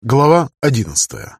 Глава одиннадцатая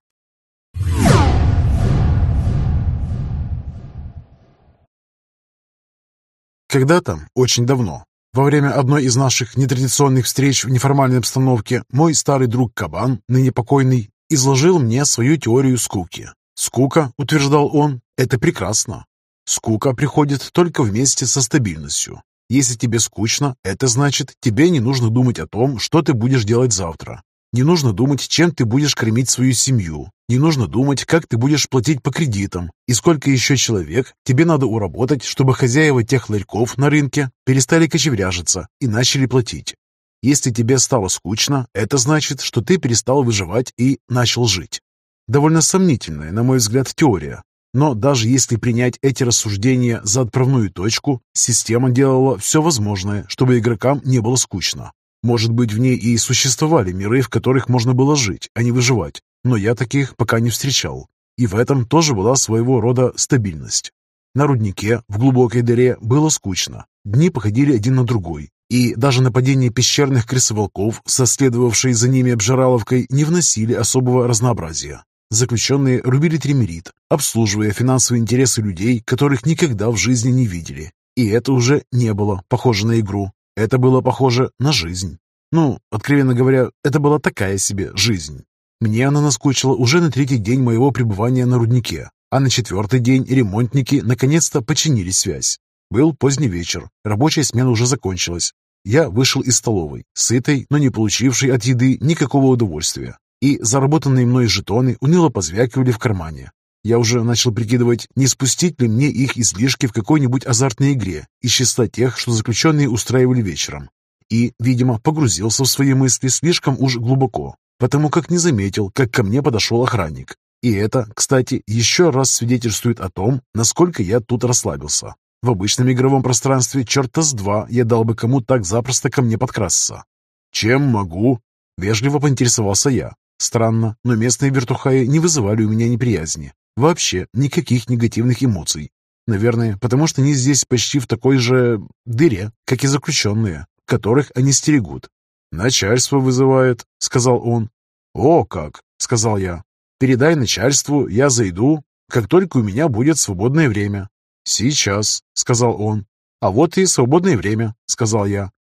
Когда-то, очень давно, во время одной из наших нетрадиционных встреч в неформальной обстановке, мой старый друг Кабан, ныне покойный, изложил мне свою теорию скуки. Скука, утверждал он, это прекрасно. Скука приходит только вместе со стабильностью. Если тебе скучно, это значит, тебе не нужно думать о том, что ты будешь делать завтра. Не нужно думать, чем ты будешь кормить свою семью. Не нужно думать, как ты будешь платить по кредитам и сколько еще человек тебе надо уработать, чтобы хозяева тех ларьков на рынке перестали кочевряжиться и начали платить. Если тебе стало скучно, это значит, что ты перестал выживать и начал жить. Довольно сомнительная, на мой взгляд, теория. Но даже если принять эти рассуждения за отправную точку, система делала все возможное, чтобы игрокам не было скучно. Может быть, в ней и существовали миры, в которых можно было жить, а не выживать, но я таких пока не встречал. И в этом тоже была своего рода стабильность. На руднике в глубокой дыре было скучно. Дни походили один на другой, и даже нападения пещерных крысоволков со следовавшей за ними обжираловкой не вносили особого разнообразия. Заключенные рубили тримерит, обслуживая финансовые интересы людей, которых никогда в жизни не видели. И это уже не было похоже на игру. Это было похоже на жизнь. Ну, откровенно говоря, это была такая себе жизнь. Мне она наскучила уже на третий день моего пребывания на руднике, а на четвертый день ремонтники наконец-то починили связь. Был поздний вечер, рабочая смена уже закончилась. Я вышел из столовой, сытый, но не получивший от еды никакого удовольствия, и заработанные мной жетоны уныло позвякивали в кармане. Я уже начал прикидывать, не спустить ли мне их излишки в какой-нибудь азартной игре из числа тех, что заключенные устраивали вечером. И, видимо, погрузился в свои мысли слишком уж глубоко, потому как не заметил, как ко мне подошел охранник. И это, кстати, еще раз свидетельствует о том, насколько я тут расслабился. В обычном игровом пространстве черта с два я дал бы кому так запросто ко мне подкрасться. «Чем могу?» — вежливо поинтересовался я. Странно, но местные вертухаи не вызывали у меня неприязни. Вообще никаких негативных эмоций. Наверное, потому что они здесь почти в такой же дыре, как и заключенные, которых они стерегут. «Начальство вызывает», — сказал он. «О, как!» — сказал я. «Передай начальству, я зайду, как только у меня будет свободное время». «Сейчас», — сказал он. «А вот и свободное время», — сказал я.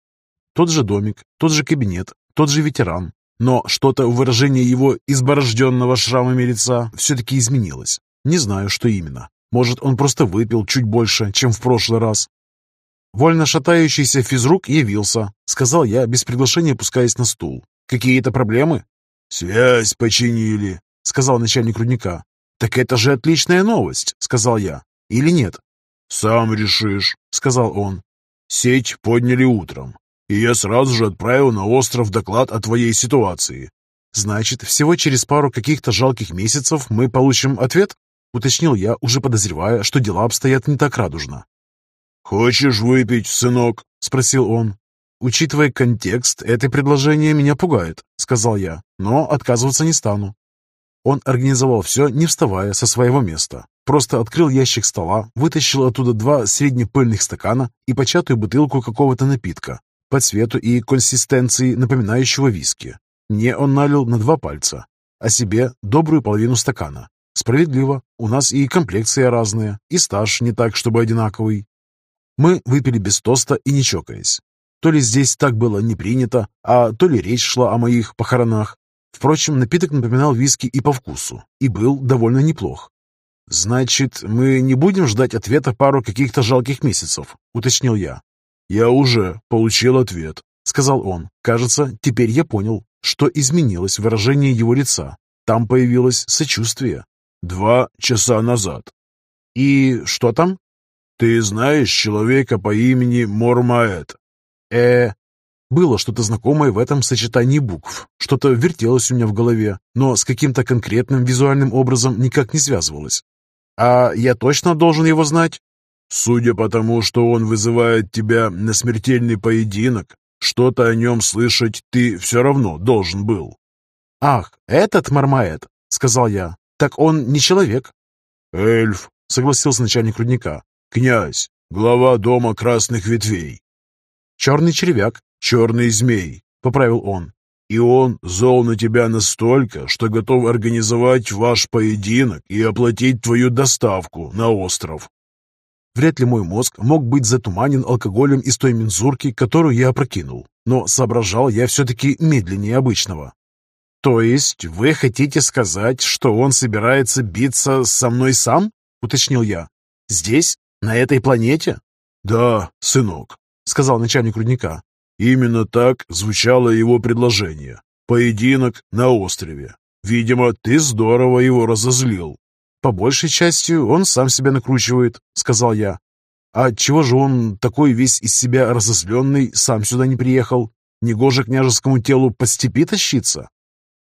Тот же домик, тот же кабинет, тот же ветеран. Но что-то в выражении его изборожденного шрамами лица все-таки изменилось. Не знаю, что именно. Может, он просто выпил чуть больше, чем в прошлый раз. Вольно шатающийся физрук явился, сказал я, без приглашения опускаясь на стул. Какие-то проблемы? Связь починили, сказал начальник рудника. Так это же отличная новость, сказал я. Или нет? Сам решишь, сказал он. Сеть подняли утром, и я сразу же отправил на остров доклад о твоей ситуации. Значит, всего через пару каких-то жалких месяцев мы получим ответ? Уточнил я, уже подозревая, что дела обстоят не так радужно. «Хочешь выпить, сынок?» — спросил он. «Учитывая контекст, это предложение меня пугает», — сказал я, «но отказываться не стану». Он организовал все, не вставая со своего места. Просто открыл ящик стола, вытащил оттуда два среднепыльных стакана и початую бутылку какого-то напитка, по цвету и консистенции напоминающего виски. Мне он налил на два пальца, а себе добрую половину стакана. Справедливо, у нас и комплекция разная, и стаж не так, чтобы одинаковый. Мы выпили без тоста и не чокаясь. То ли здесь так было не принято, а то ли речь шла о моих похоронах. Впрочем, напиток напоминал виски и по вкусу, и был довольно неплох. «Значит, мы не будем ждать ответа пару каких-то жалких месяцев», — уточнил я. «Я уже получил ответ», — сказал он. «Кажется, теперь я понял, что изменилось выражение его лица. Там появилось сочувствие. Два часа назад. И что там? Ты знаешь человека по имени Мормаэт? Э, было что-то знакомое в этом сочетании букв. Что-то вертелось у меня в голове, но с каким-то конкретным визуальным образом никак не связывалось. А я точно должен его знать? Судя по тому, что он вызывает тебя на смертельный поединок, что-то о нем слышать ты все равно должен был. «Ах, этот Мармаэт», — сказал я, «Так он не человек?» «Эльф», — согласился начальник рудника. «Князь, глава дома красных ветвей». «Черный червяк». «Черный змей», — поправил он. И он зол на тебя настолько, что готов организовать ваш поединок и оплатить твою доставку на остров. Вряд ли мой мозг мог быть затуманен алкоголем из той мензурки, которую я опрокинул, но соображал я все-таки медленнее обычного. «То есть вы хотите сказать, что он собирается биться со мной сам?» — уточнил я. «Здесь? На этой планете?» «Да, сынок», — сказал начальник рудника. «Именно так звучало его предложение. Поединок на острове. Видимо, ты здорово его разозлил. «По большей части он сам себя накручивает», — сказал я. «А чего же он такой весь из себя разозленный сам сюда не приехал? Негоже княжескому телу по степи тащиться?»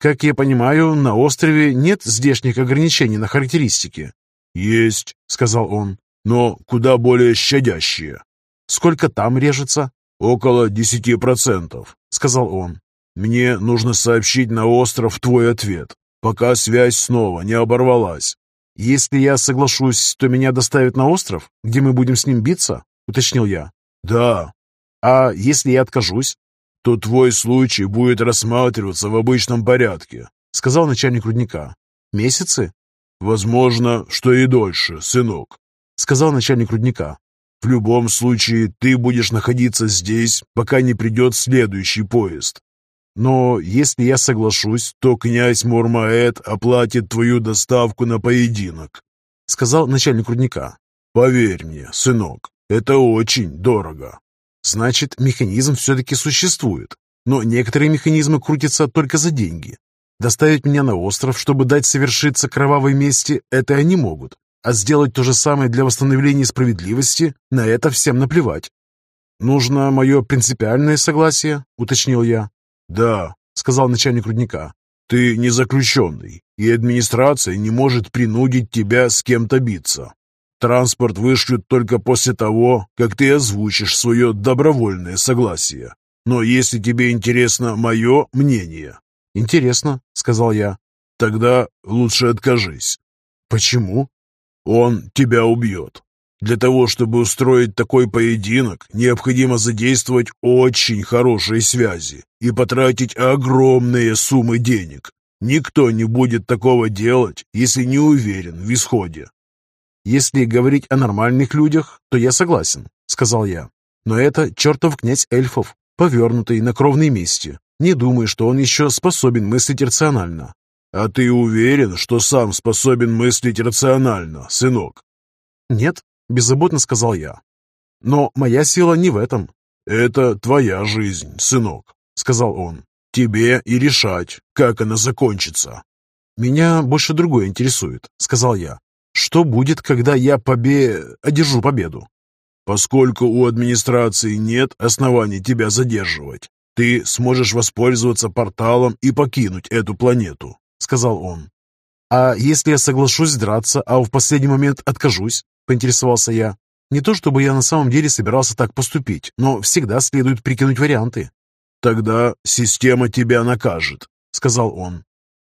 «Как я понимаю, на острове нет здешних ограничений на характеристики». «Есть», — сказал он, — «но куда более щадящие». «Сколько там режется?» «Около десяти процентов», — сказал он. «Мне нужно сообщить на остров твой ответ, пока связь снова не оборвалась». «Если я соглашусь, то меня доставят на остров, где мы будем с ним биться?» — уточнил я. «Да». «А если я откажусь?» «То твой случай будет рассматриваться в обычном порядке», — сказал начальник рудника. «Месяцы?» «Возможно, что и дольше, сынок», — сказал начальник рудника. «В любом случае, ты будешь находиться здесь, пока не придет следующий поезд. Но если я соглашусь, то князь Мурмаэт оплатит твою доставку на поединок», — сказал начальник рудника. «Поверь мне, сынок, это очень дорого». «Значит, механизм все-таки существует, но некоторые механизмы крутятся только за деньги. Доставить меня на остров, чтобы дать совершиться кровавой мести, это они могут, а сделать то же самое для восстановления справедливости, на это всем наплевать». «Нужно мое принципиальное согласие», — уточнил я. «Да», — сказал начальник рудника, — «ты не заключенный, и администрация не может принудить тебя с кем-то биться. Транспорт вышлют только после того, как ты озвучишь свое добровольное согласие. Но если тебе интересно мое мнение...» «Интересно», — сказал я. «Тогда лучше откажись». «Почему?» «Он тебя убьет. Для того, чтобы устроить такой поединок, необходимо задействовать очень хорошие связи и потратить огромные суммы денег. Никто не будет такого делать, если не уверен в исходе. «Если говорить о нормальных людях, то я согласен», — сказал я. «Но это чертов князь эльфов, повернутый на кровной месте. Не думаю, что он еще способен мыслить рационально». «А ты уверен, что сам способен мыслить рационально, сынок?» «Нет, беззаботно сказал я. «Но моя сила не в этом». «Это твоя жизнь, сынок», — сказал он. «Тебе и решать, как она закончится». «Меня больше другое интересует», — сказал я. «Что будет, когда я побе... одержу победу?» «Поскольку у администрации нет оснований тебя задерживать, ты сможешь воспользоваться порталом и покинуть эту планету», — сказал он. «А если я соглашусь драться, а в последний момент откажусь?» — поинтересовался я. «Не то чтобы я на самом деле собирался так поступить, но всегда следует прикинуть варианты». «Тогда система тебя накажет», — сказал он.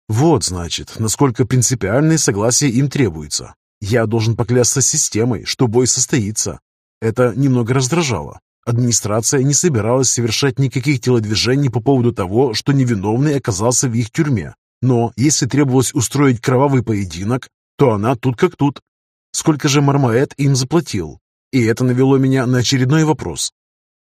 «Вот, значит, насколько принципиальное согласие им требуется. Я должен поклясться системой, что бой состоится». Это немного раздражало. Администрация не собиралась совершать никаких телодвижений по поводу того, что невиновный оказался в их тюрьме. Но если требовалось устроить кровавый поединок, то она тут как тут. Сколько же Мармаэт им заплатил? И это навело меня на очередной вопрос.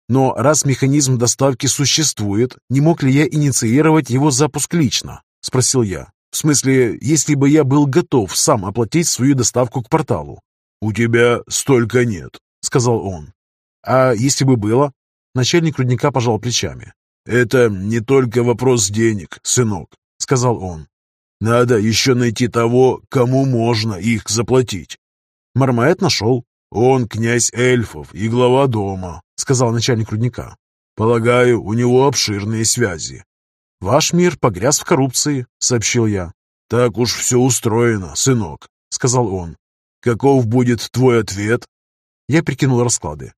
Но раз механизм доставки существует, не мог ли я инициировать его запуск лично? Спросил я. В смысле, если бы я был готов сам оплатить свою доставку к порталу. «У тебя столько нет», — сказал он. «А если бы было?» Начальник рудника пожал плечами. «Это не только вопрос денег, сынок», — сказал он. «Надо еще найти того, кому можно их заплатить. Мармаэт нашел. «Он князь эльфов и глава дома», — сказал начальник рудника. «Полагаю, у него обширные связи». «Ваш мир погряз в коррупции», — сообщил я. «Так уж все устроено, сынок», — сказал он. «Каков будет твой ответ?» Я прикинул расклады.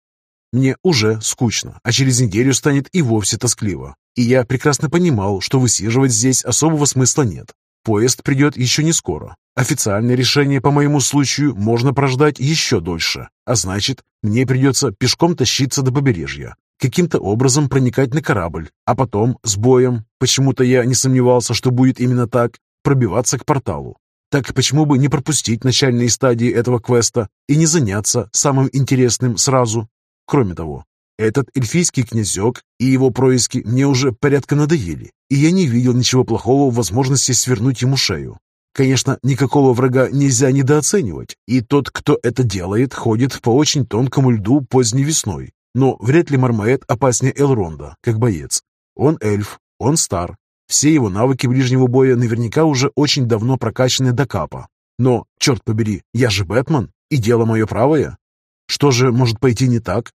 Мне уже скучно, а через неделю станет и вовсе тоскливо. И я прекрасно понимал, что высиживать здесь особого смысла нет. Поезд придет еще не скоро. Официальное решение по моему случаю можно прождать еще дольше, а значит, мне придется пешком тащиться до побережья, каким-то образом проникать на корабль, а потом с боем, почему-то я не сомневался, что будет именно так, пробиваться к порталу. Так почему бы не пропустить начальные стадии этого квеста и не заняться самым интересным сразу? Кроме того, этот эльфийский князек и его происки мне уже порядка надоели, и я не видел ничего плохого в возможности свернуть ему шею. Конечно, никакого врага нельзя недооценивать, и тот, кто это делает, ходит по очень тонкому льду поздней весной. Но вряд ли Мармаэт опаснее Элронда, как боец. Он эльф, он стар, все его навыки ближнего боя наверняка уже очень давно прокачаны до капа. Но, черт побери, я же Бэтмен, и дело мое правое. Что же может пойти не так?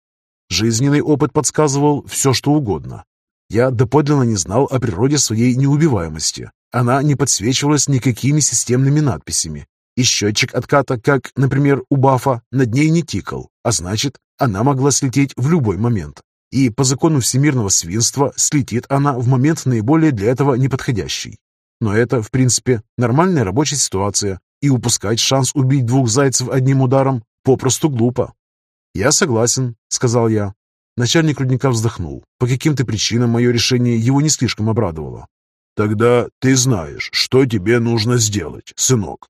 Жизненный опыт подсказывал все, что угодно. Я доподлинно не знал о природе своей неубиваемости. Она не подсвечивалась никакими системными надписями. И счетчик отката, как, например, у Бафа, над ней не тикал, а значит, она могла слететь в любой момент и по закону всемирного свинства слетит она в момент наиболее для этого неподходящий. Но это, в принципе, нормальная рабочая ситуация, и упускать шанс убить двух зайцев одним ударом попросту глупо. «Я согласен», — сказал я. Начальник рудника вздохнул. По каким-то причинам мое решение его не слишком обрадовало. «Тогда ты знаешь, что тебе нужно сделать, сынок».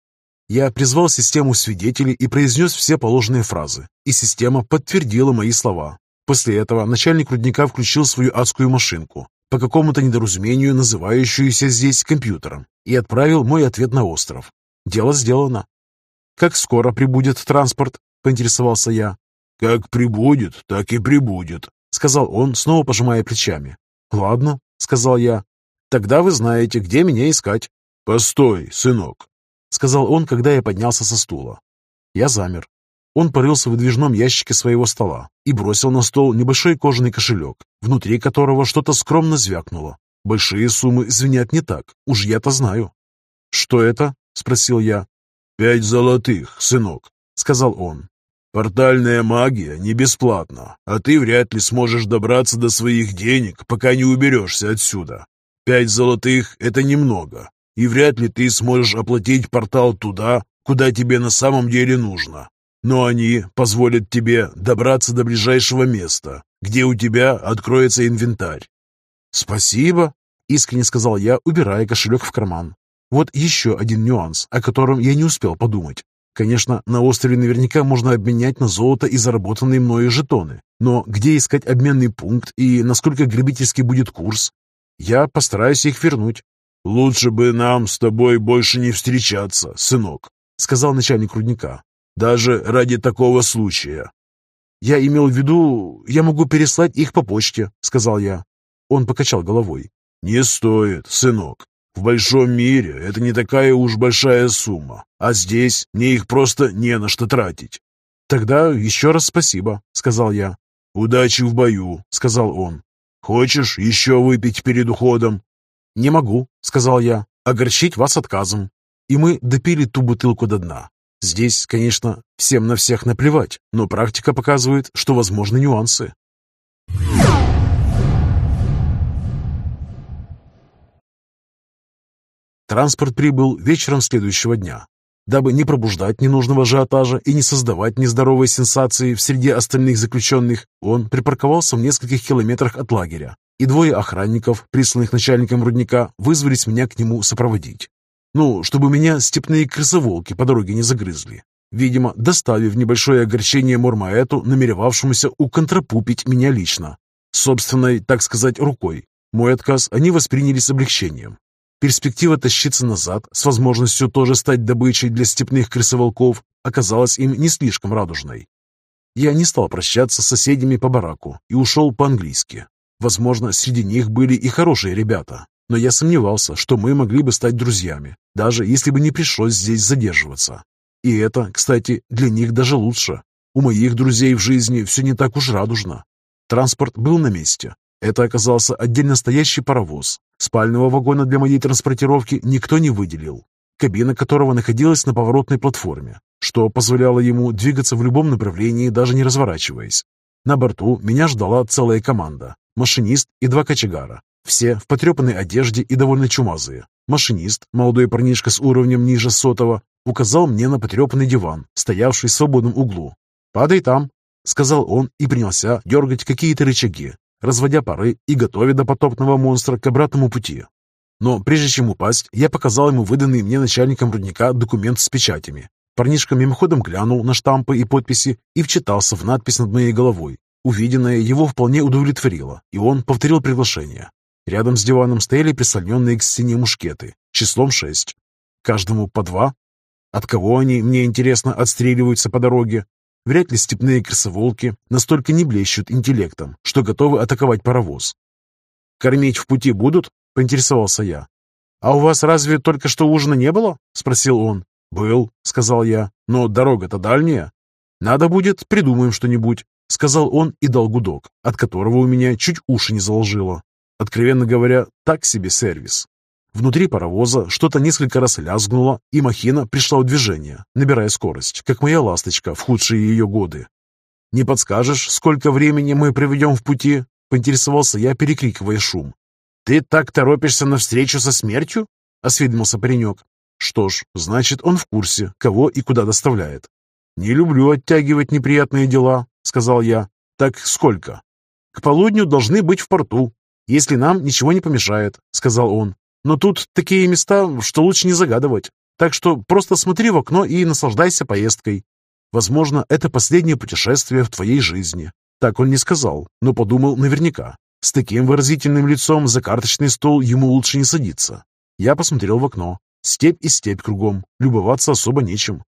Я призвал систему свидетелей и произнес все положенные фразы, и система подтвердила мои слова, После этого начальник рудника включил свою адскую машинку, по какому-то недоразумению называющуюся здесь компьютером, и отправил мой ответ на остров. Дело сделано. «Как скоро прибудет транспорт?» — поинтересовался я. «Как прибудет, так и прибудет», — сказал он, снова пожимая плечами. «Ладно», — сказал я. «Тогда вы знаете, где меня искать». «Постой, сынок», — сказал он, когда я поднялся со стула. Я замер. Он порылся в выдвижном ящике своего стола и бросил на стол небольшой кожаный кошелек, внутри которого что-то скромно звякнуло. Большие суммы звенят не так, уж я-то знаю. «Что это?» — спросил я. «Пять золотых, сынок», — сказал он. «Портальная магия не бесплатна, а ты вряд ли сможешь добраться до своих денег, пока не уберешься отсюда. Пять золотых — это немного, и вряд ли ты сможешь оплатить портал туда, куда тебе на самом деле нужно но они позволят тебе добраться до ближайшего места, где у тебя откроется инвентарь». «Спасибо», — искренне сказал я, убирая кошелек в карман. Вот еще один нюанс, о котором я не успел подумать. Конечно, на острове наверняка можно обменять на золото и заработанные мною жетоны, но где искать обменный пункт и насколько грабительский будет курс? Я постараюсь их вернуть. «Лучше бы нам с тобой больше не встречаться, сынок», — сказал начальник рудника. Даже ради такого случая. Я имел в виду, я могу переслать их по почте, сказал я. Он покачал головой. Не стоит, сынок. В большом мире это не такая уж большая сумма, а здесь мне их просто не на что тратить. Тогда еще раз спасибо, сказал я. Удачи в бою, сказал он. Хочешь еще выпить перед уходом? Не могу, сказал я. Огорчить вас отказом. И мы допили ту бутылку до дна. Здесь, конечно, всем на всех наплевать, но практика показывает, что возможны нюансы. Транспорт прибыл вечером следующего дня. Дабы не пробуждать ненужного ажиотажа и не создавать нездоровой сенсации в среде остальных заключенных, он припарковался в нескольких километрах от лагеря, и двое охранников, присланных начальником рудника, вызвались меня к нему сопроводить. Ну, чтобы меня степные крысоволки по дороге не загрызли. Видимо, доставив небольшое огорчение Мормаэту, намеревавшемуся уконтрапупить меня лично. Собственной, так сказать, рукой. Мой отказ они восприняли с облегчением. Перспектива тащиться назад, с возможностью тоже стать добычей для степных крысоволков, оказалась им не слишком радужной. Я не стал прощаться с соседями по бараку и ушел по-английски. Возможно, среди них были и хорошие ребята, но я сомневался, что мы могли бы стать друзьями, даже если бы не пришлось здесь задерживаться. И это, кстати, для них даже лучше. У моих друзей в жизни все не так уж радужно. Транспорт был на месте. Это оказался отдельно стоящий паровоз. Спального вагона для моей транспортировки никто не выделил, кабина которого находилась на поворотной платформе, что позволяло ему двигаться в любом направлении, даже не разворачиваясь. На борту меня ждала целая команда, машинист и два кочегара, Все в потрепанной одежде и довольно чумазые. Машинист, молодой парнишка с уровнем ниже сотого, указал мне на потрепанный диван, стоявший в свободном углу. «Падай там», — сказал он и принялся дергать какие-то рычаги, разводя пары и готовя до потопного монстра к обратному пути. Но прежде чем упасть, я показал ему выданный мне начальником рудника документ с печатями. Парнишка мимоходом глянул на штампы и подписи и вчитался в надпись над моей головой. Увиденное его вполне удовлетворило, и он повторил приглашение. Рядом с диваном стояли прислоненные к стене мушкеты, числом шесть. Каждому по два. От кого они, мне интересно, отстреливаются по дороге? Вряд ли степные красоволки настолько не блещут интеллектом, что готовы атаковать паровоз. «Кормить в пути будут?» — поинтересовался я. «А у вас разве только что ужина не было?» — спросил он. «Был», — сказал я, — «но дорога-то дальняя. Надо будет, придумаем что-нибудь», — сказал он и дал гудок, от которого у меня чуть уши не заложило. Откровенно говоря, так себе сервис. Внутри паровоза что-то несколько раз лязгнуло, и махина пришла в движение, набирая скорость, как моя ласточка в худшие ее годы. «Не подскажешь, сколько времени мы проведем в пути?» — поинтересовался я, перекрикивая шум. «Ты так торопишься навстречу со смертью?» — осведомился паренек. «Что ж, значит, он в курсе, кого и куда доставляет». «Не люблю оттягивать неприятные дела», — сказал я. «Так сколько?» «К полудню должны быть в порту, если нам ничего не помешает», — сказал он. Но тут такие места, что лучше не загадывать. Так что просто смотри в окно и наслаждайся поездкой. Возможно, это последнее путешествие в твоей жизни. Так он не сказал, но подумал наверняка. С таким выразительным лицом за карточный стол ему лучше не садиться. Я посмотрел в окно. Степь и степь кругом. Любоваться особо нечем.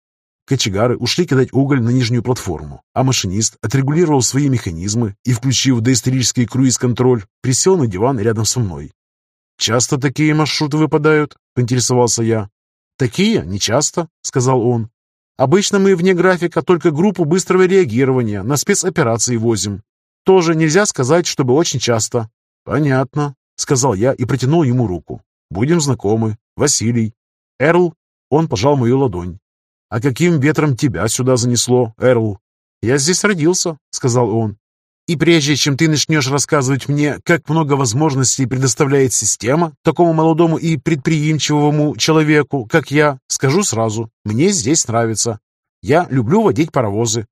Кочегары ушли кидать уголь на нижнюю платформу, а машинист отрегулировал свои механизмы и, включив доисторический круиз-контроль, присел на диван рядом со мной. «Часто такие маршруты выпадают?» – поинтересовался я. «Такие? Не часто», – сказал он. «Обычно мы вне графика только группу быстрого реагирования на спецоперации возим. Тоже нельзя сказать, чтобы очень часто». «Понятно», – сказал я и протянул ему руку. «Будем знакомы. Василий». «Эрл?» – он пожал мою ладонь. «А каким ветром тебя сюда занесло, Эрл?» «Я здесь родился», — сказал он. И прежде чем ты начнешь рассказывать мне, как много возможностей предоставляет система такому молодому и предприимчивому человеку, как я, скажу сразу, мне здесь нравится. Я люблю водить паровозы.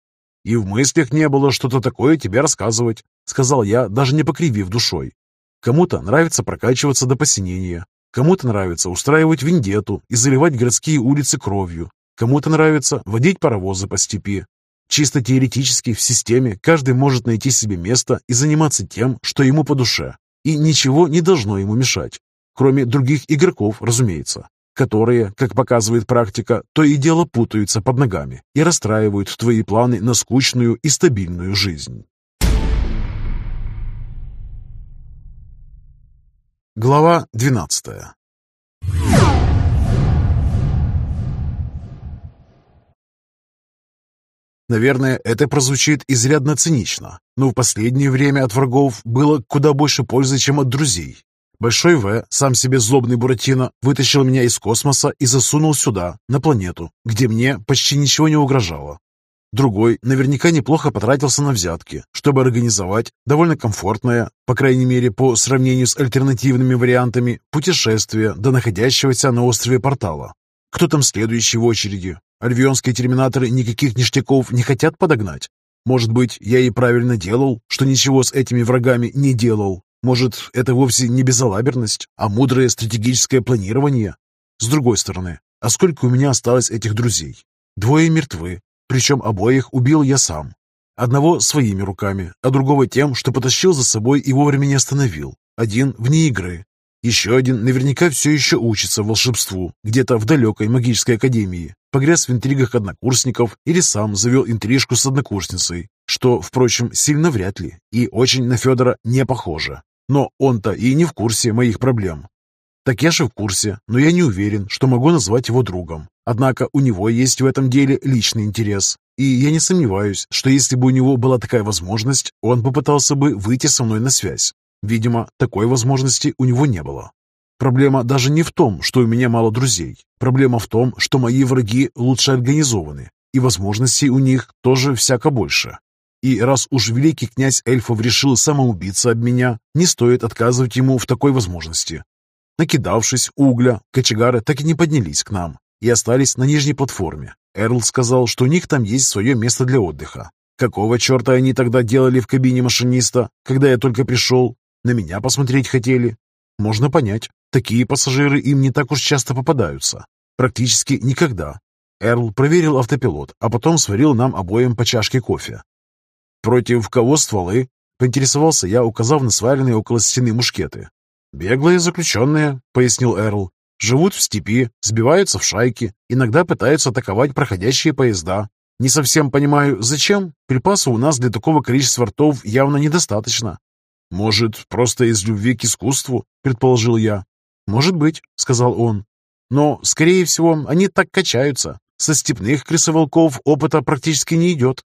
И в мыслях не было что-то такое тебе рассказывать, сказал я, даже не покривив душой. Кому-то нравится прокачиваться до посинения, кому-то нравится устраивать вендету и заливать городские улицы кровью, кому-то нравится водить паровозы по степи, Чисто теоретически в системе каждый может найти себе место и заниматься тем, что ему по душе, и ничего не должно ему мешать, кроме других игроков, разумеется, которые, как показывает практика, то и дело путаются под ногами и расстраивают твои планы на скучную и стабильную жизнь. Глава 12 Наверное, это прозвучит изрядно цинично, но в последнее время от врагов было куда больше пользы, чем от друзей. Большой В, сам себе злобный Буратино, вытащил меня из космоса и засунул сюда, на планету, где мне почти ничего не угрожало. Другой наверняка неплохо потратился на взятки, чтобы организовать довольно комфортное, по крайней мере по сравнению с альтернативными вариантами, путешествие до находящегося на острове портала. Кто там следующий в очереди? Альвионские терминаторы никаких ништяков не хотят подогнать? Может быть, я и правильно делал, что ничего с этими врагами не делал? Может, это вовсе не безалаберность, а мудрое стратегическое планирование? С другой стороны, а сколько у меня осталось этих друзей? Двое мертвы, причем обоих убил я сам. Одного своими руками, а другого тем, что потащил за собой и вовремя не остановил. Один вне игры, еще один наверняка все еще учится волшебству, где-то в далекой магической академии, погряз в интригах однокурсников или сам завел интрижку с однокурсницей, что, впрочем, сильно вряд ли и очень на Федора не похоже. Но он-то и не в курсе моих проблем. Так я же в курсе, но я не уверен, что могу назвать его другом. Однако у него есть в этом деле личный интерес, и я не сомневаюсь, что если бы у него была такая возможность, он попытался бы выйти со мной на связь. Видимо, такой возможности у него не было. Проблема даже не в том, что у меня мало друзей. Проблема в том, что мои враги лучше организованы, и возможностей у них тоже всяко больше. И раз уж великий князь эльфов решил самоубиться об меня, не стоит отказывать ему в такой возможности. Накидавшись угля, кочегары так и не поднялись к нам и остались на нижней платформе. Эрл сказал, что у них там есть свое место для отдыха. Какого черта они тогда делали в кабине машиниста, когда я только пришел? На меня посмотреть хотели? Можно понять. Такие пассажиры им не так уж часто попадаются. Практически никогда. Эрл проверил автопилот, а потом сварил нам обоим по чашке кофе. «Против кого стволы?» — поинтересовался я, указав на сваренные около стены мушкеты. «Беглые заключенные», — пояснил Эрл. «Живут в степи, сбиваются в шайки, иногда пытаются атаковать проходящие поезда. Не совсем понимаю, зачем? Припасов у нас для такого количества ртов явно недостаточно». «Может, просто из любви к искусству?» — предположил я. «Может быть», — сказал он. «Но, скорее всего, они так качаются. Со степных крысоволков опыта практически не идет».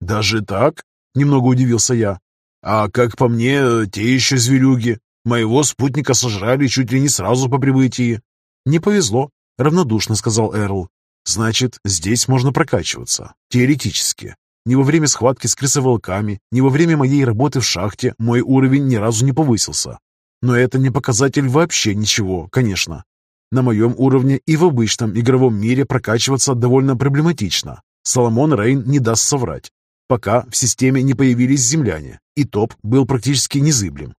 «Даже так?» — немного удивился я. «А как по мне, те еще зверюги. Моего спутника сожрали чуть ли не сразу по прибытии». «Не повезло», — равнодушно сказал Эрл. «Значит, здесь можно прокачиваться. Теоретически. Ни во время схватки с крысоволками, ни во время моей работы в шахте мой уровень ни разу не повысился. Но это не показатель вообще ничего, конечно. На моем уровне и в обычном игровом мире прокачиваться довольно проблематично. Соломон Рейн не даст соврать. Пока в системе не появились земляне, и топ был практически незыблем.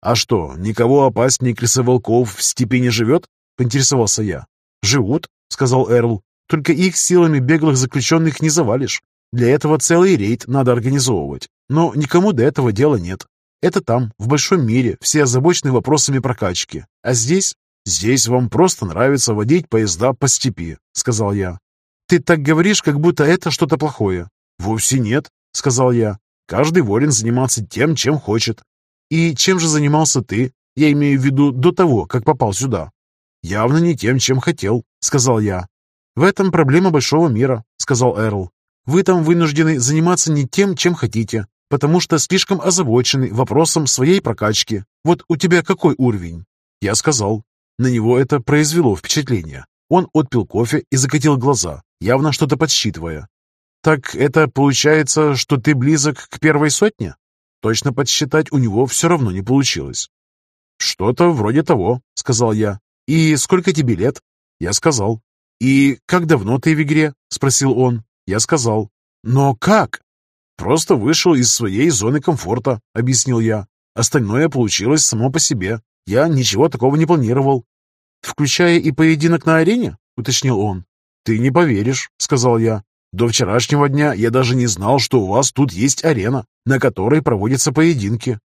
«А что, никого опаснее крысоволков в степи не живет?» — поинтересовался я. «Живут», — сказал Эрл. «Только их силами беглых заключенных не завалишь. Для этого целый рейд надо организовывать. Но никому до этого дела нет. Это там, в большом мире, все озабочены вопросами прокачки. А здесь? Здесь вам просто нравится водить поезда по степи, сказал я. Ты так говоришь, как будто это что-то плохое. Вовсе нет, сказал я. Каждый волен заниматься тем, чем хочет. И чем же занимался ты? Я имею в виду до того, как попал сюда. Явно не тем, чем хотел, сказал я. В этом проблема большого мира, сказал Эрл. Вы там вынуждены заниматься не тем, чем хотите, потому что слишком озабочены вопросом своей прокачки. Вот у тебя какой уровень?» Я сказал. На него это произвело впечатление. Он отпил кофе и закатил глаза, явно что-то подсчитывая. «Так это получается, что ты близок к первой сотне?» Точно подсчитать у него все равно не получилось. «Что-то вроде того», — сказал я. «И сколько тебе лет?» Я сказал. «И как давно ты в игре?» — спросил он. Я сказал. «Но как?» «Просто вышел из своей зоны комфорта», — объяснил я. «Остальное получилось само по себе. Я ничего такого не планировал». «Включая и поединок на арене?» — уточнил он. «Ты не поверишь», — сказал я. «До вчерашнего дня я даже не знал, что у вас тут есть арена, на которой проводятся поединки».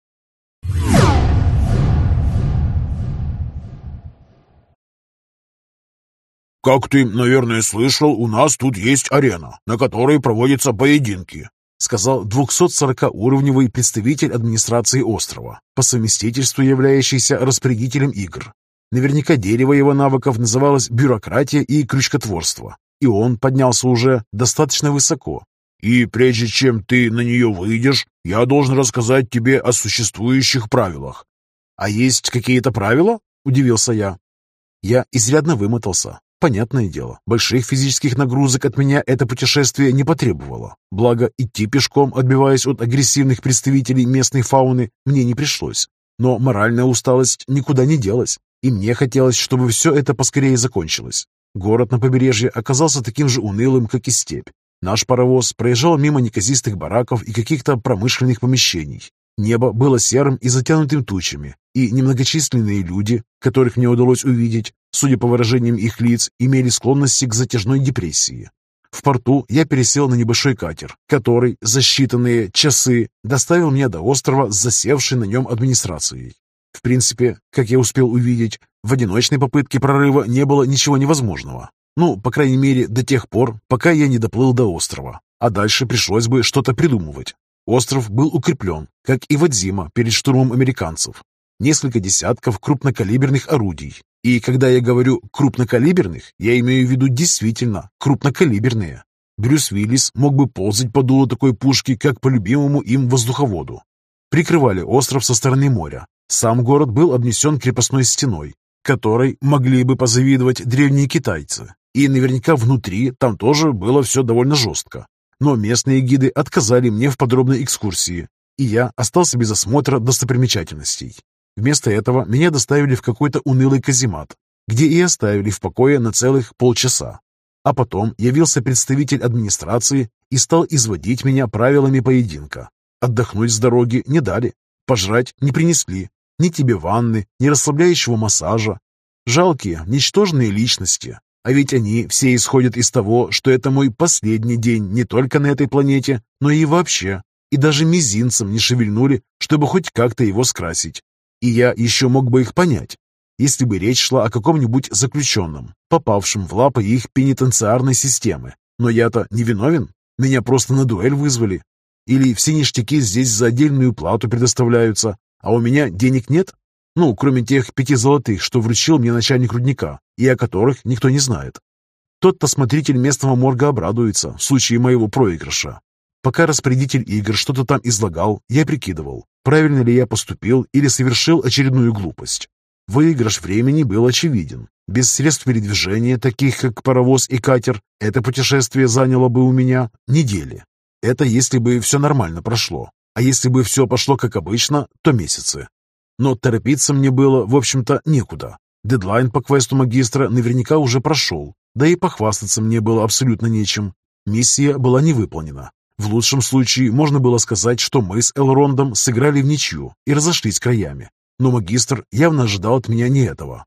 «Как ты, наверное, слышал, у нас тут есть арена, на которой проводятся поединки», сказал 240-уровневый представитель администрации острова, по совместительству являющийся распорядителем игр. Наверняка дерево его навыков называлось бюрократия и крючкотворство, и он поднялся уже достаточно высоко. «И прежде чем ты на нее выйдешь, я должен рассказать тебе о существующих правилах». «А есть какие-то правила?» – удивился я. Я изрядно вымотался, Понятное дело, больших физических нагрузок от меня это путешествие не потребовало. Благо, идти пешком, отбиваясь от агрессивных представителей местной фауны, мне не пришлось. Но моральная усталость никуда не делась, и мне хотелось, чтобы все это поскорее закончилось. Город на побережье оказался таким же унылым, как и степь. Наш паровоз проезжал мимо неказистых бараков и каких-то промышленных помещений. Небо было серым и затянутым тучами, и немногочисленные люди, которых мне удалось увидеть, судя по выражениям их лиц, имели склонности к затяжной депрессии. В порту я пересел на небольшой катер, который за считанные часы доставил меня до острова с засевшей на нем администрацией. В принципе, как я успел увидеть, в одиночной попытке прорыва не было ничего невозможного. Ну, по крайней мере, до тех пор, пока я не доплыл до острова. А дальше пришлось бы что-то придумывать. Остров был укреплен, как и Вадзима перед штурмом американцев. Несколько десятков крупнокалиберных орудий. И когда я говорю «крупнокалиберных», я имею в виду действительно крупнокалиберные. Брюс Уиллис мог бы ползать по дулу такой пушки, как по любимому им воздуховоду. Прикрывали остров со стороны моря. Сам город был обнесен крепостной стеной, которой могли бы позавидовать древние китайцы. И наверняка внутри там тоже было все довольно жестко. но местные гиды отказали мне в подробной экскурсии, и я остался без осмотра достопримечательностей. Вместо этого меня доставили в какой-то унылый каземат, где и оставили в покое на целых полчаса. А потом явился представитель администрации и стал изводить меня правилами поединка. Отдохнуть с дороги не дали, пожрать не принесли, ни тебе ванны, ни расслабляющего массажа. Жалкие, ничтожные личности, а ведь они все исходят из того, что это мой последний день не только на этой планете, но и вообще. И даже мизинцем не шевельнули, чтобы хоть как-то его скрасить. И я еще мог бы их понять, если бы речь шла о каком-нибудь заключенном, попавшем в лапы их пенитенциарной системы. Но я-то не виновен, меня просто на дуэль вызвали. Или все ништяки здесь за отдельную плату предоставляются, а у меня денег нет? Ну, кроме тех пяти золотых, что вручил мне начальник рудника, и о которых никто не знает. Тот-то смотритель местного морга обрадуется в случае моего проигрыша. Пока распорядитель игр что-то там излагал, я прикидывал, правильно ли я поступил или совершил очередную глупость. Выигрыш времени был очевиден. Без средств передвижения, таких как паровоз и катер, это путешествие заняло бы у меня недели. Это если бы все нормально прошло. А если бы все пошло как обычно, то месяцы. Но торопиться мне было, в общем-то, некуда. Дедлайн по квесту магистра наверняка уже прошел, да и похвастаться мне было абсолютно нечем. Миссия была не выполнена. В лучшем случае можно было сказать, что мы с Элрондом сыграли в ничью и разошлись краями. Но магистр явно ожидал от меня не этого.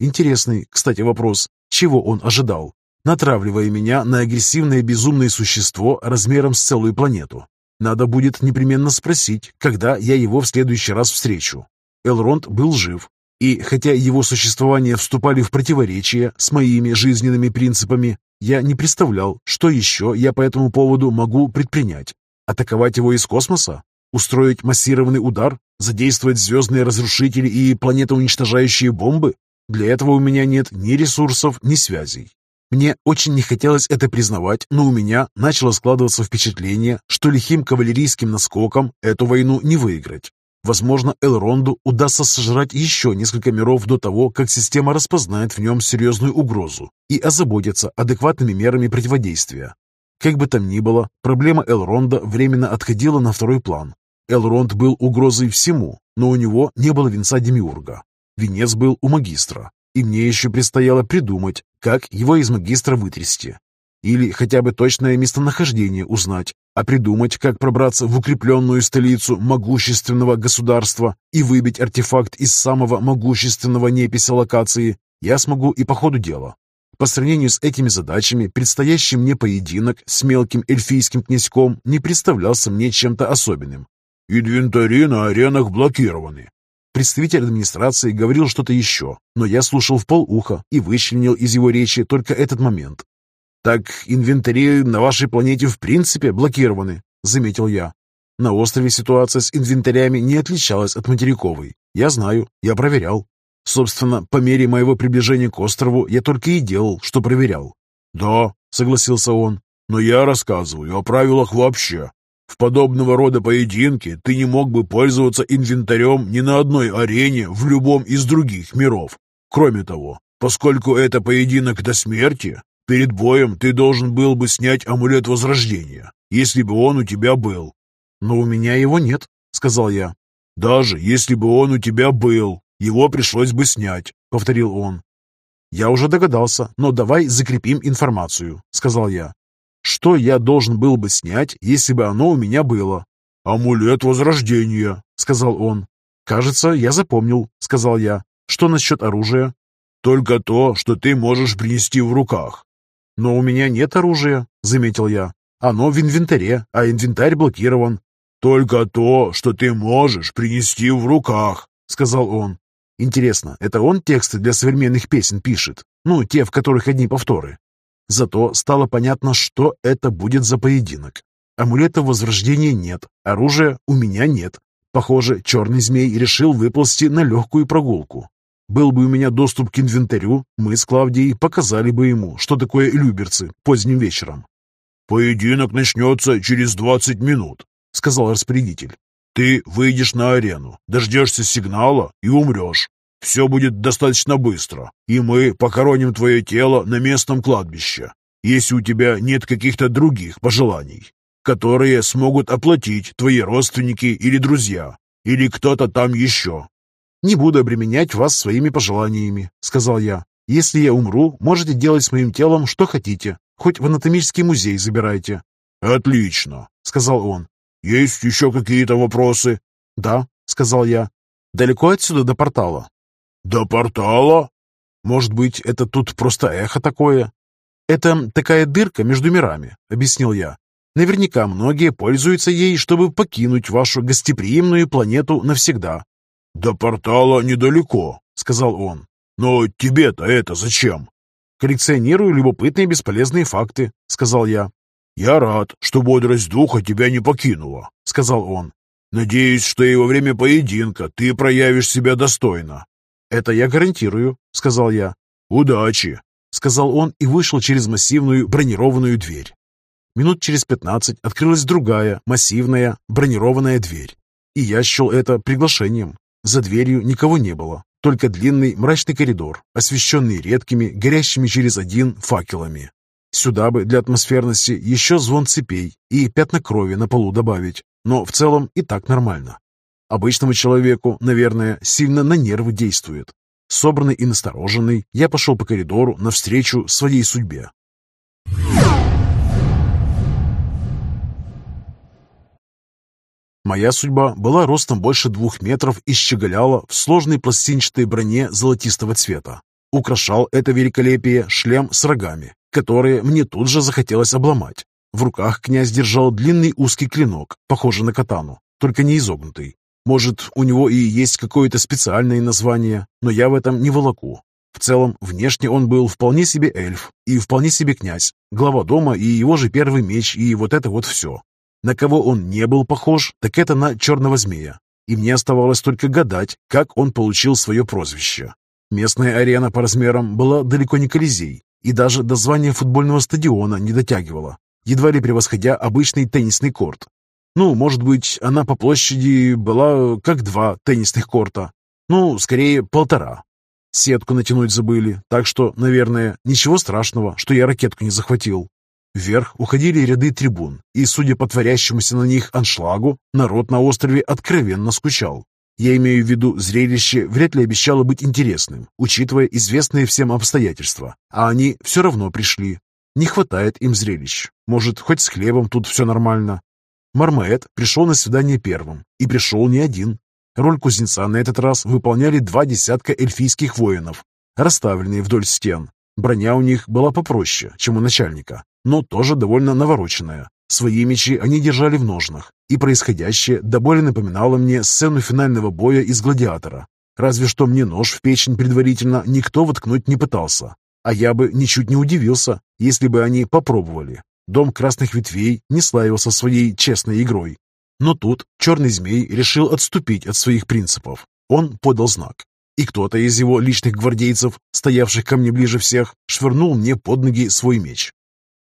Интересный, кстати, вопрос. Чего он ожидал, натравливая меня на агрессивное безумное существо размером с целую планету? Надо будет непременно спросить, когда я его в следующий раз встречу. Элронд был жив, и хотя его существование вступали в противоречие с моими жизненными принципами, я не представлял, что еще я по этому поводу могу предпринять. Атаковать его из космоса? Устроить массированный удар? Задействовать звездные разрушители и планетоуничтожающие бомбы? Для этого у меня нет ни ресурсов, ни связей. Мне очень не хотелось это признавать, но у меня начало складываться впечатление, что лихим кавалерийским наскоком эту войну не выиграть. Возможно, Элронду удастся сожрать еще несколько миров до того, как система распознает в нем серьезную угрозу и озаботится адекватными мерами противодействия. Как бы там ни было, проблема Элронда временно отходила на второй план. Элронд был угрозой всему, но у него не было венца Демиурга. Венец был у магистра, и мне еще предстояло придумать, как его из магистра вытрясти. Или хотя бы точное местонахождение узнать, а придумать, как пробраться в укрепленную столицу могущественного государства и выбить артефакт из самого могущественного неписи локации, я смогу и по ходу дела. По сравнению с этими задачами, предстоящий мне поединок с мелким эльфийским князьком не представлялся мне чем-то особенным. «Инвентари на аренах блокированы», Представитель администрации говорил что-то еще, но я слушал в полуха и вычленил из его речи только этот момент. «Так инвентари на вашей планете в принципе блокированы», — заметил я. На острове ситуация с инвентарями не отличалась от материковой. Я знаю, я проверял. Собственно, по мере моего приближения к острову я только и делал, что проверял. «Да», — согласился он, — «но я рассказываю о правилах вообще. В подобного рода поединке ты не мог бы пользоваться инвентарем ни на одной арене в любом из других миров. Кроме того, поскольку это поединок до смерти, перед боем ты должен был бы снять амулет Возрождения, если бы он у тебя был. «Но у меня его нет», — сказал я. «Даже если бы он у тебя был, его пришлось бы снять», — повторил он. «Я уже догадался, но давай закрепим информацию», — сказал я. Что я должен был бы снять, если бы оно у меня было? «Амулет Возрождения», — сказал он. «Кажется, я запомнил», — сказал я. «Что насчет оружия?» «Только то, что ты можешь принести в руках». «Но у меня нет оружия», — заметил я. «Оно в инвентаре, а инвентарь блокирован». «Только то, что ты можешь принести в руках», — сказал он. «Интересно, это он тексты для современных песен пишет? Ну, те, в которых одни повторы?» Зато стало понятно, что это будет за поединок. Амулета возрождения нет, оружия у меня нет. Похоже, черный змей решил выползти на легкую прогулку. Был бы у меня доступ к инвентарю, мы с Клавдией показали бы ему, что такое люберцы поздним вечером. «Поединок начнется через двадцать минут», — сказал распорядитель. «Ты выйдешь на арену, дождешься сигнала и умрешь. Все будет достаточно быстро, и мы похороним твое тело на местном кладбище. если у тебя нет каких-то других пожеланий, которые смогут оплатить твои родственники или друзья, или кто-то там еще». «Не буду обременять вас своими пожеланиями», — сказал я. «Если я умру, можете делать с моим телом что хотите, хоть в анатомический музей забирайте». «Отлично», — сказал он. «Есть еще какие-то вопросы?» «Да», — сказал я. «Далеко отсюда до портала?» «До портала?» «Может быть, это тут просто эхо такое?» «Это такая дырка между мирами», — объяснил я. «Наверняка многие пользуются ей, чтобы покинуть вашу гостеприимную планету навсегда». «До портала недалеко», — сказал он. «Но тебе-то это зачем?» «Коллекционирую любопытные бесполезные факты», — сказал я. «Я рад, что бодрость духа тебя не покинула», — сказал он. «Надеюсь, что и во время поединка ты проявишь себя достойно». «Это я гарантирую», — сказал я. «Удачи», — сказал он и вышел через массивную бронированную дверь. Минут через пятнадцать открылась другая, массивная, бронированная дверь. И я счел это приглашением. За дверью никого не было, только длинный мрачный коридор, освещенный редкими, горящими через один факелами. Сюда бы для атмосферности еще звон цепей и пятна крови на полу добавить, но в целом и так нормально. Обычному человеку, наверное, сильно на нервы действует. Собранный и настороженный, я пошел по коридору навстречу своей судьбе. Моя судьба была ростом больше двух метров и щеголяла в сложной пластинчатой броне золотистого цвета. Украшал это великолепие шлем с рогами, которые мне тут же захотелось обломать. В руках князь держал длинный узкий клинок, похожий на катану, только не изогнутый. Может, у него и есть какое-то специальное название, но я в этом не волоку. В целом, внешне он был вполне себе эльф и вполне себе князь, глава дома и его же первый меч и вот это вот все. На кого он не был похож, так это на черного змея. И мне оставалось только гадать, как он получил свое прозвище. Местная арена по размерам была далеко не Колизей, и даже до звания футбольного стадиона не дотягивала, едва ли превосходя обычный теннисный корт. Ну, может быть, она по площади была как два теннисных корта. Ну, скорее, полтора. Сетку натянуть забыли, так что, наверное, ничего страшного, что я ракетку не захватил. Вверх уходили ряды трибун, и, судя по творящемуся на них аншлагу, народ на острове откровенно скучал. Я имею в виду, зрелище вряд ли обещало быть интересным, учитывая известные всем обстоятельства, а они все равно пришли. Не хватает им зрелищ. Может, хоть с хлебом тут все нормально. Мармаэт пришел на свидание первым, и пришел не один. Роль кузнеца на этот раз выполняли два десятка эльфийских воинов, расставленные вдоль стен. Броня у них была попроще, чем у начальника, но тоже довольно навороченная. Свои мечи они держали в ножнах, и происходящее до боли напоминало мне сцену финального боя из «Гладиатора». Разве что мне нож в печень предварительно никто воткнуть не пытался. А я бы ничуть не удивился, если бы они попробовали. Дом красных ветвей не славился своей честной игрой. Но тут черный змей решил отступить от своих принципов. Он подал знак. И кто-то из его личных гвардейцев, стоявших ко мне ближе всех, швырнул мне под ноги свой меч.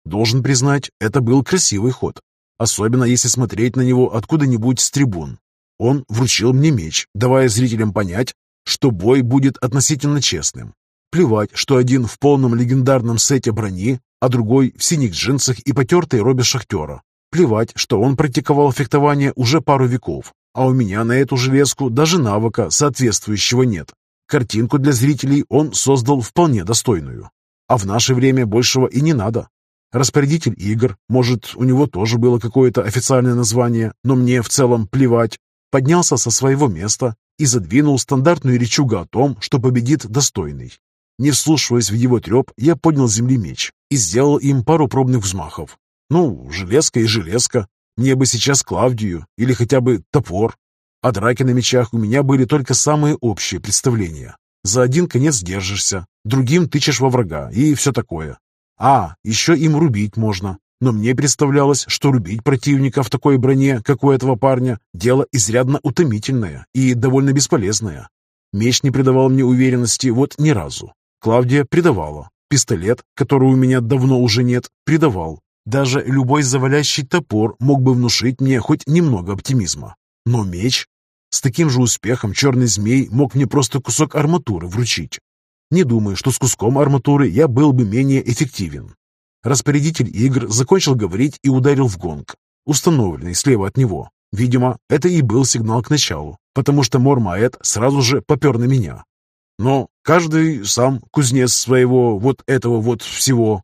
Должен признать, это был красивый ход, особенно если смотреть на него откуда-нибудь с трибун. Он вручил мне меч, давая зрителям понять, что бой будет относительно честным. Плевать, что один в полном легендарном сете брони, а другой в синих джинсах и потертой робе шахтера. Плевать, что он практиковал фехтование уже пару веков, а у меня на эту железку даже навыка соответствующего нет. Картинку для зрителей он создал вполне достойную. А в наше время большего и не надо. Распорядитель игр, может, у него тоже было какое-то официальное название, но мне в целом плевать, поднялся со своего места и задвинул стандартную речугу о том, что победит достойный. Не вслушиваясь в его треп, я поднял земли меч и сделал им пару пробных взмахов. Ну, железка и железка. Мне бы сейчас Клавдию или хотя бы топор. О драке на мечах у меня были только самые общие представления. За один конец держишься, другим тычешь во врага и все такое. А, еще им рубить можно. Но мне представлялось, что рубить противника в такой броне, как у этого парня, дело изрядно утомительное и довольно бесполезное. Меч не придавал мне уверенности вот ни разу. Клавдия придавала. Пистолет, которого у меня давно уже нет, придавал. Даже любой завалящий топор мог бы внушить мне хоть немного оптимизма. Но меч? С таким же успехом черный змей мог мне просто кусок арматуры вручить. Не думаю, что с куском арматуры я был бы менее эффективен. Распорядитель игр закончил говорить и ударил в гонг, установленный слева от него. Видимо, это и был сигнал к началу, потому что Мормаэт сразу же попер на меня. Но каждый сам кузнец своего вот этого вот всего,